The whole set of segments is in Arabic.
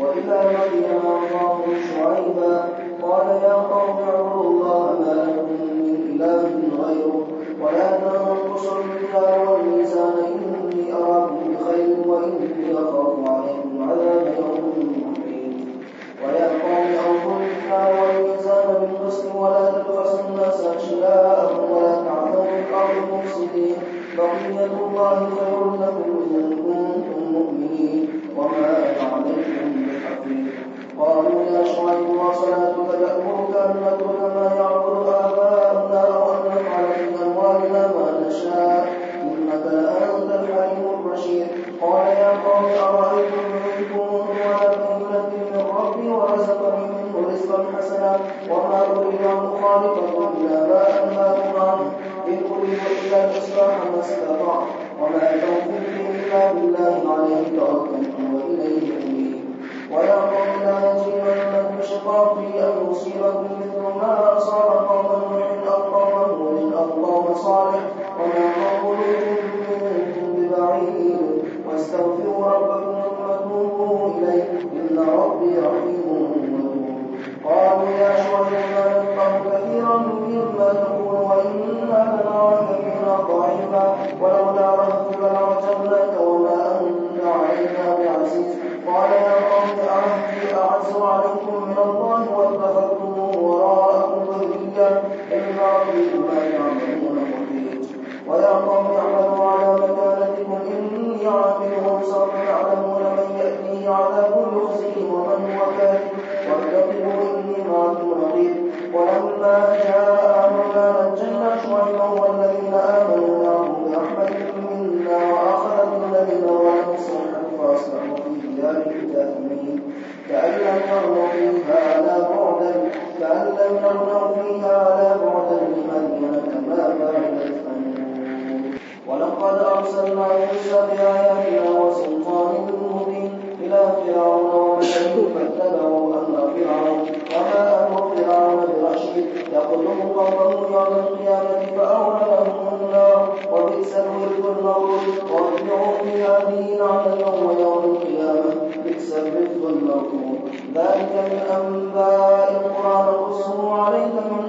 وإلى مدين أخاهم شعيبا قال يا قوم اعبدوا الله ما لكم من إله غيره ولا تنقصوا المكيال والميزان. إني أراكم بخير وإني أخاف عليكم عذاب يوم محيط ويا قوم اعبدوا المكيال والميزان بالقسط ولا تبخسوا الناس أشلاءهم ولا تعثوا في الأرض مفسدين. بقية الله خير لكم إن كنتم مؤمنين. وما قال يا قوم عهدي أعز عليكم من الله واتخذتموه وراءكم ظهريا إن ربي ما تعملون قدير ويا قوم وكلهم قومه يوم القيامة فأولى لهم النار وبئس الورد المورود وارجعوا في هذه لعنة ويوم القيامة. بئس الرفق المرفوض ذلك من أنباء القرآن نقصه عليك من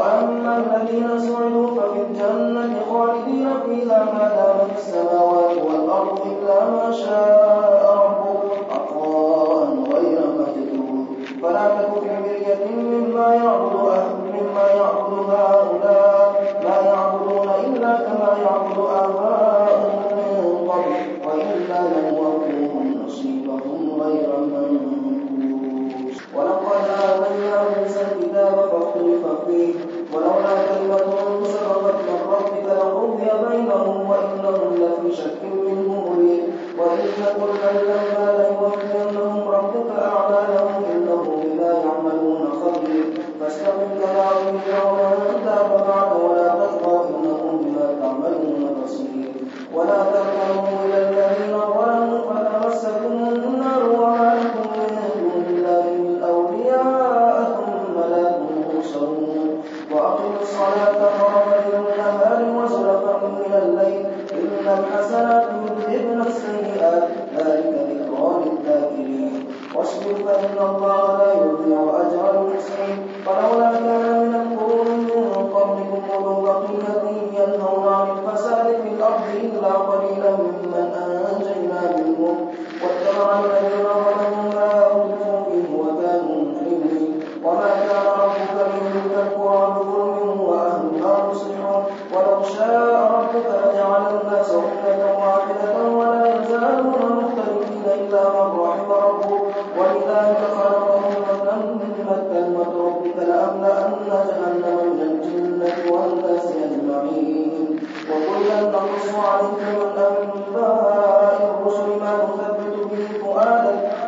وأما الذين سعدوا ففي الجنة خالدين فيها ما دامت السماوات والأرض إلا ما شاء.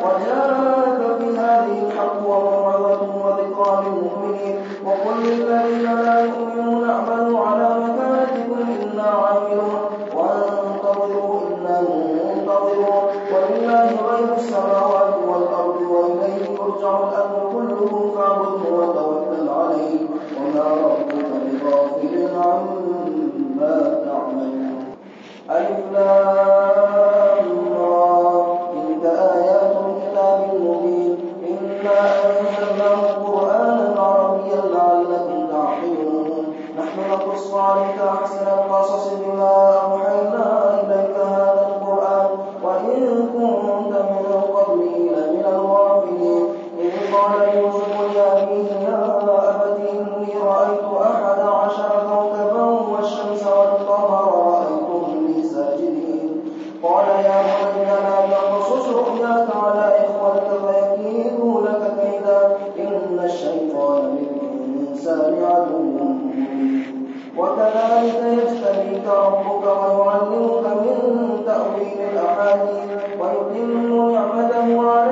ولا ويعلمك من تأويل الأحاديث ويتم نعمته عليك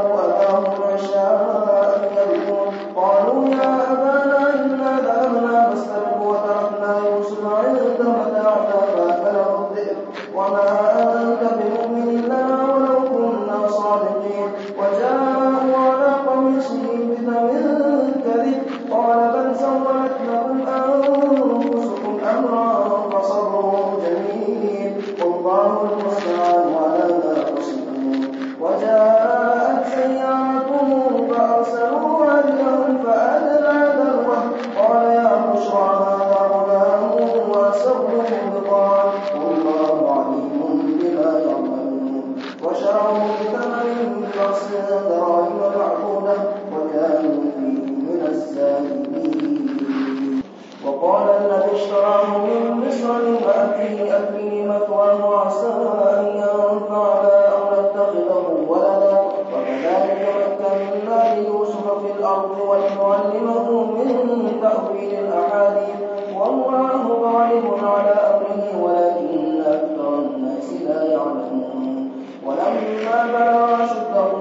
فلما بلغ أشده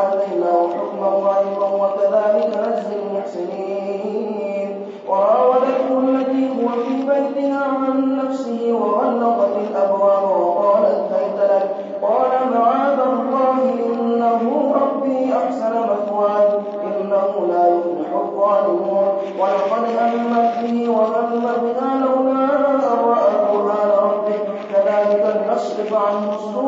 آتيناه حكما وعلما وكذلك نجزي المحسنين. وراودته التي هو في بيتها عن نفسه وغلقت الأبواب وقالت هيت لك. قال معاذ الله إنه ربي أحسن مثواي. إنه لا يفلح الظالمون. ولقد همت به وهم بها لولا أن رأى برهان ربه. كذلك لنصرف عنه السوء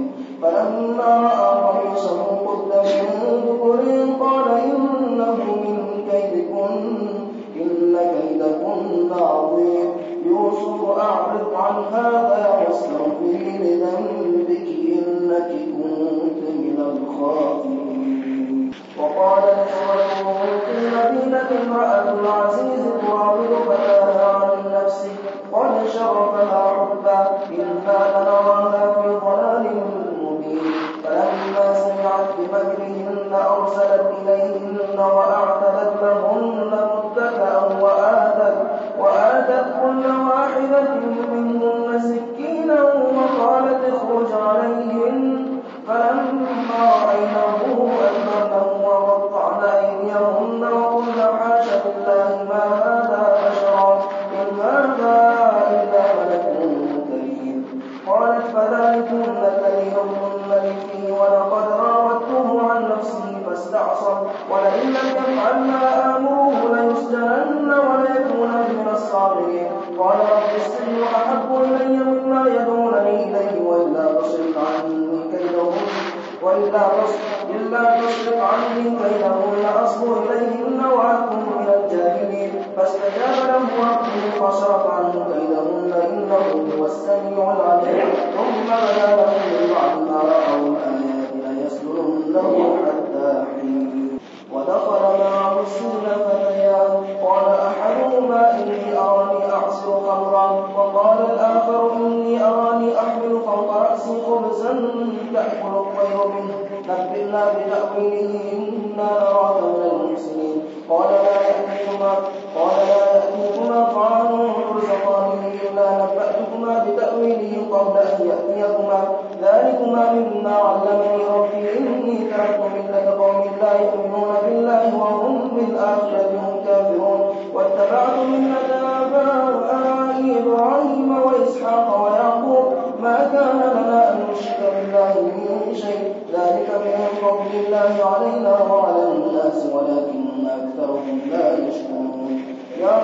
فلما رأى قميصه قد من دبر قال إنه من إن يوسف أعرض عن هذا واستغفري لذنبك إنك كنت من في المدينة امرأة العزيز تراود فصرف عنه كيدهن إنه هو السميع العليم. ثم بدا الله علينا وعلى الناس ولكن أكثرهم لا يشكرون. يا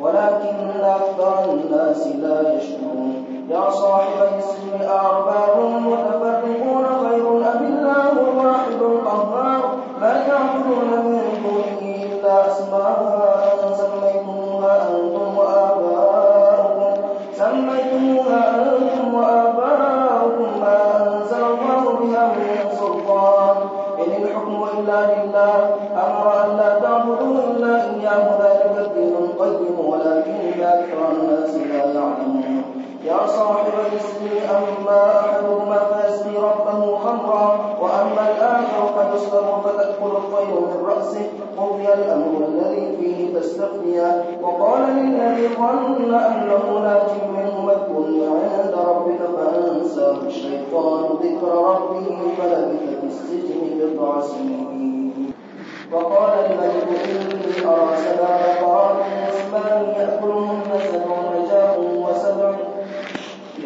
ولكن أكثر الناس لا يشكرون. يا صاحبي السجن أأرباب متفرقون خير أم الله الواحد القهار ما تعبدون من دونه إلا أسماء. سميتموها أنتم وآباؤكم. سميتموها بها من سلطان إن الحكم إلا لله أمر أن لا تعبدوا إلا إياه ذلك الدين القيم ولكن أكثر الناس لا يعلمون. يا صاحب السجن أما أحدهما فيسقي ربه خمرا وأما الآخر فيصلب فتأكل الطير من رأسه قضي الأمر الذي فيه تستفتيان وقال للذي ظن أنه ناج منه اذكرني عند ربك فأنساه الشيطان ذكر ربه فلبث في السجن بضع سنين. وقال الملك إني أرى سبع بقرات سمان يأكلهن سبع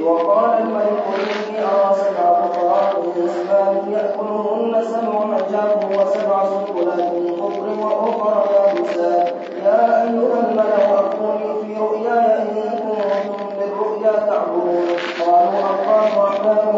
وقال الملك إني أرى سبع بقرات سمان يأكلهن سبع عجاف وسبع سنبلات خضر وأخرى يابسات يا أيها الملأ أفتوني في رؤياي إن كنتم بالرؤيا تعبرون قالوا أضغاث أحلام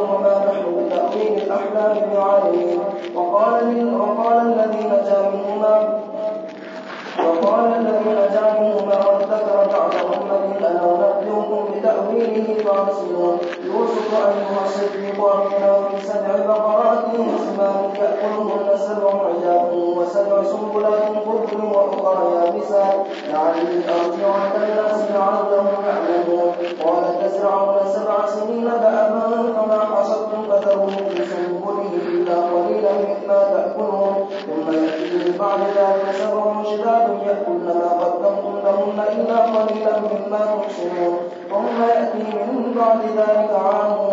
خضر وأخرى يابسات لعلي أرجع الناس لعلهم يعلمون. قال تزرعون سبع سنين دأبا فما حصدتم فذروه في سنبله إلا قليلا مما تأكلون. ثم يأتي من بعد ذلك سبع شداد يأكلن ما قدمتم لهن إلا قليلا مما تحسنون ثم يأتي من بعد ذلك عام